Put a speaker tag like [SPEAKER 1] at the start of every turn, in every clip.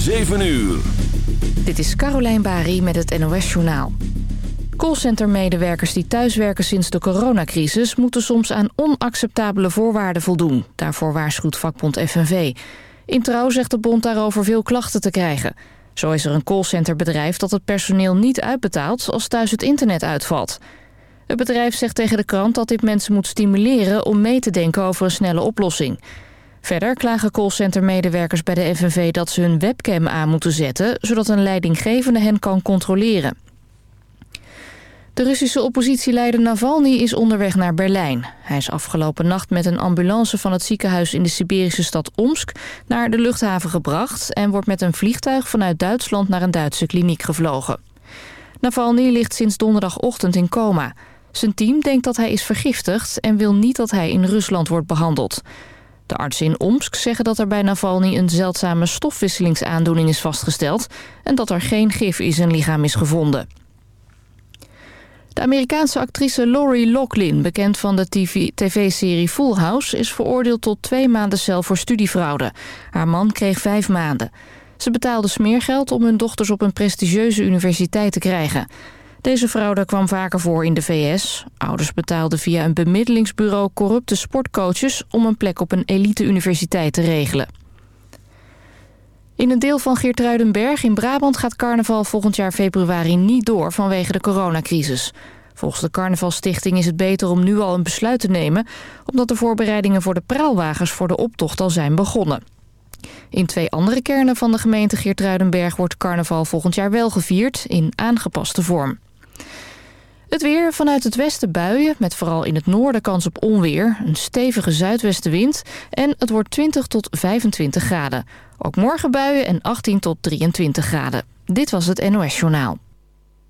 [SPEAKER 1] 7 uur.
[SPEAKER 2] Dit is Carolijn Bari met het NOS Journaal. Callcentermedewerkers die thuiswerken sinds de coronacrisis... moeten soms aan onacceptabele voorwaarden voldoen. Daarvoor waarschuwt vakbond FNV. In Trouw zegt de bond daarover veel klachten te krijgen. Zo is er een callcenterbedrijf dat het personeel niet uitbetaalt... als thuis het internet uitvalt. Het bedrijf zegt tegen de krant dat dit mensen moet stimuleren... om mee te denken over een snelle oplossing... Verder klagen callcentermedewerkers bij de FNV dat ze hun webcam aan moeten zetten... zodat een leidinggevende hen kan controleren. De Russische oppositieleider Navalny is onderweg naar Berlijn. Hij is afgelopen nacht met een ambulance van het ziekenhuis in de Siberische stad Omsk naar de luchthaven gebracht... en wordt met een vliegtuig vanuit Duitsland naar een Duitse kliniek gevlogen. Navalny ligt sinds donderdagochtend in coma. Zijn team denkt dat hij is vergiftigd en wil niet dat hij in Rusland wordt behandeld. De artsen in Omsk zeggen dat er bij Navalny een zeldzame stofwisselingsaandoening is vastgesteld... en dat er geen gif in zijn lichaam is gevonden. De Amerikaanse actrice Lori Loughlin, bekend van de tv-serie Full House... is veroordeeld tot twee maanden cel voor studiefraude. Haar man kreeg vijf maanden. Ze betaalde smeergeld om hun dochters op een prestigieuze universiteit te krijgen. Deze fraude kwam vaker voor in de VS. Ouders betaalden via een bemiddelingsbureau corrupte sportcoaches... om een plek op een elite-universiteit te regelen. In een deel van Geertruidenberg in Brabant gaat carnaval volgend jaar februari niet door vanwege de coronacrisis. Volgens de Carnavalstichting is het beter om nu al een besluit te nemen... omdat de voorbereidingen voor de praalwagens voor de optocht al zijn begonnen. In twee andere kernen van de gemeente Geertruidenberg wordt carnaval volgend jaar wel gevierd in aangepaste vorm. Het weer vanuit het westen buien, met vooral in het noorden kans op onweer. Een stevige zuidwestenwind en het wordt 20 tot 25 graden. Ook morgen buien en 18 tot 23 graden. Dit was het NOS Journaal.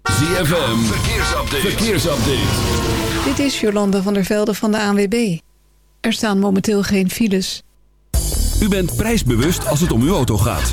[SPEAKER 1] ZFM, verkeersupdate. verkeersupdate.
[SPEAKER 3] Dit is Jolanda van der Velde van de ANWB. Er staan momenteel geen files.
[SPEAKER 1] U bent prijsbewust als het om uw auto gaat.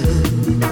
[SPEAKER 1] friend.